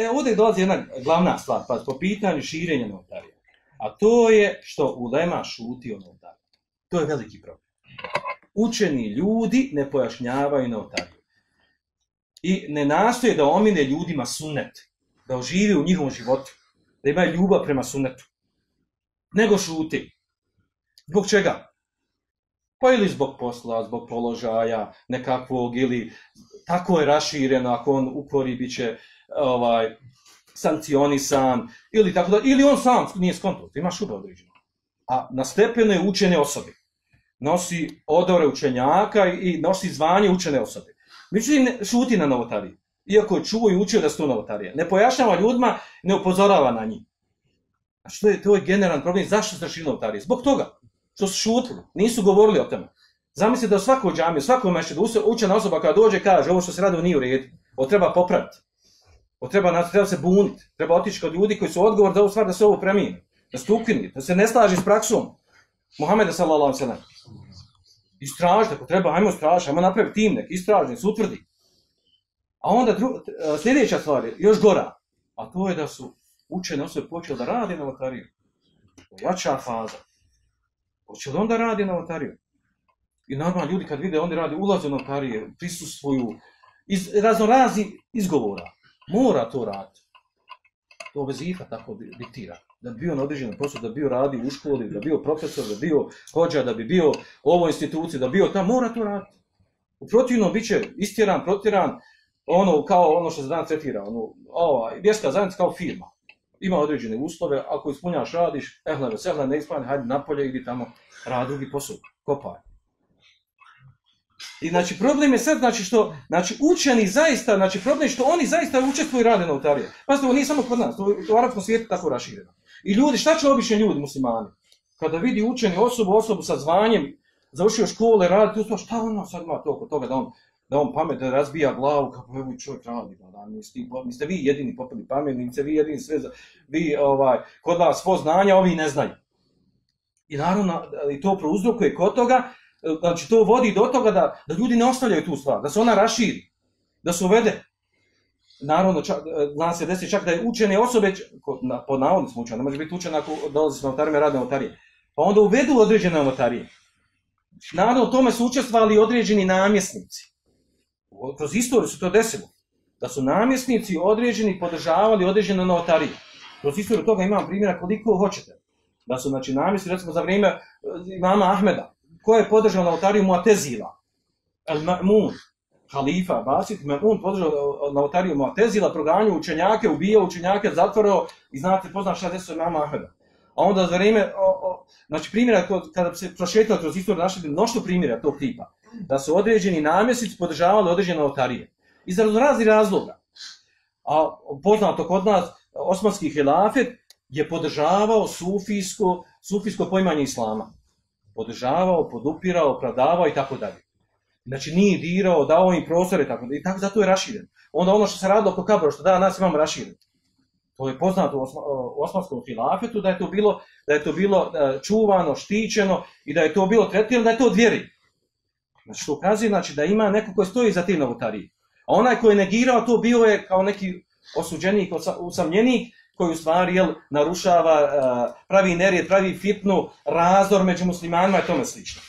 E, ovdje dolazi jedna glavna stvar, pa po pitanju širenja novotarija. A to je što ulema šuti o novotariju. To je veliki problem. Učeni ljudi ne pojašnjavaju novotariju. I ne nastoje da omine ljudima sunnet, da ožive u njihovom životu, da imaju ljubav prema sunnetu. Nego šuti. Zbog čega? Pa ili zbog posla, zbog položaja nekakvog, ili tako je rašireno, ako on ukori, bit će ovaj, sankcionisan, ili tako da, ili on sam nije skonto, ima šuba određeno. A na stepenu je učene osobe. Nosi odore učenjaka i nosi zvanje učene osobe. Međutim, šuti na novotariji. Iako je čuo i učio da su to novotarije. Ne pojašnjava ljudima, ne upozorava na njih. A što je, to je generalan problem. Zašto strašili novotarije? Zbog toga što su šutili, nisu govorili o tome. Zamislite da u svakoj džami, u svakom mešćidu učena osoba kada dođe kaže ovo što se radi nije u redu, ovo treba popraviti. Ovo treba, treba se buniti, treba otići kod ljudi koji su odgovor za ovu stvar da se ovo premijeni, da se ukini, da se ne slaži s praksom. Muhammeda sallallahu sallam. Istražite, ako treba, ajmo stražiti, ajmo napraviti tim nek, istražni, se utvrdi. A onda dru, e, sljedeća stvar je još gora, a to je da su učene osobe počeli da rade na lotariju. Jača faza. Hoće li onda radi na notariju? I normalno ljudi kad vide oni radi ulaze u notarije, prisustvuju, iz razno izgovora. Mora to raditi. To vezifa tako diktira. Da bi bio na određenom poslu, da bi bio radi u školi, da bi bio profesor, da bi bio hođa, da bi bio u ovoj instituciji, da bi bio tam, mora to raditi. U protivnom bit će istjeran, protiran, ono kao ono što se dan tretira, ono, ova, vjerska zajednica kao firma ima određene uslove, ako ispunjaš, radiš, ehle, vesehle, ne ispunjaš, hajde napolje, idi tamo, radi drugi posao, kopaj. I znači problem je sad znači što znači učeni zaista znači problem je što oni zaista učestvuju i rade na utarije. Pa ovo nije samo kod nas, to je u arapskom svijetu tako rašireno. I ljudi, šta će obični ljudi muslimani? Kada vidi učeni osobu, osobu sa zvanjem, završio škole, radi, tu šta ono sad ima to toga da on da on pamet da razbija glavu kako evo čovjek radi pa da dan niste pa, niste vi jedini popili pamet niste vi jedini sve za, vi ovaj kod vas svo znanja ovi ne znaju i naravno i to prouzrokuje kod toga E, znači to vodi do toga da da ljudi ne ostavljaju tu stvar da se ona raširi da se uvede naravno čak, e, zna se desi čak da je učene osobe na, pod navodnim slučajima ne može biti učen ako dolazi na notarime rade notarije pa onda uvedu određene notarije naravno tome su učestvovali određeni namjesnici kroz istoriju se to desilo, da su namjesnici određeni podržavali određene notarije. Kroz istoriju toga imam primjera koliko hoćete. Da su znači, namjesnici, recimo za vrijeme e, imama Ahmeda, ko je podržao notariju Muatezila, Al-Ma'mun, halifa, Basit, Ma'mun podržao notariju Muatezila, proganju učenjake, ubijao učenjake, zatvorao i znate, poznam šta desilo imama Ahmeda. A onda za vrijeme, o, o, znači primjera, kod, kada se prošetila kroz istoriju našli mnošto primjera tog tipa da su određeni namjesnici podržavali određene notarije. Iz raznih razloga. A poznato kod nas, osmanski hilafet je podržavao sufijsko, sufijsko pojmanje islama. Podržavao, podupirao, opravdavao i tako dalje. Znači nije dirao, dao im prostore, tako da i tako zato je raširen. Onda ono što se radilo oko kabra, što da nas imamo raširen. To je poznato u osmanskom hilafetu, da je to bilo, da je to bilo e, čuvano, štićeno i da je to bilo tretirano, da je to od vjeri. Znači što ukazuje znači, da ima neko koji stoji za tim novotarije. A onaj koji je negirao to bio je kao neki osuđenik, usamljenik koji u stvari jel, narušava, eh, pravi nerijed, pravi fitnu, razdor među muslimanima i tome slično.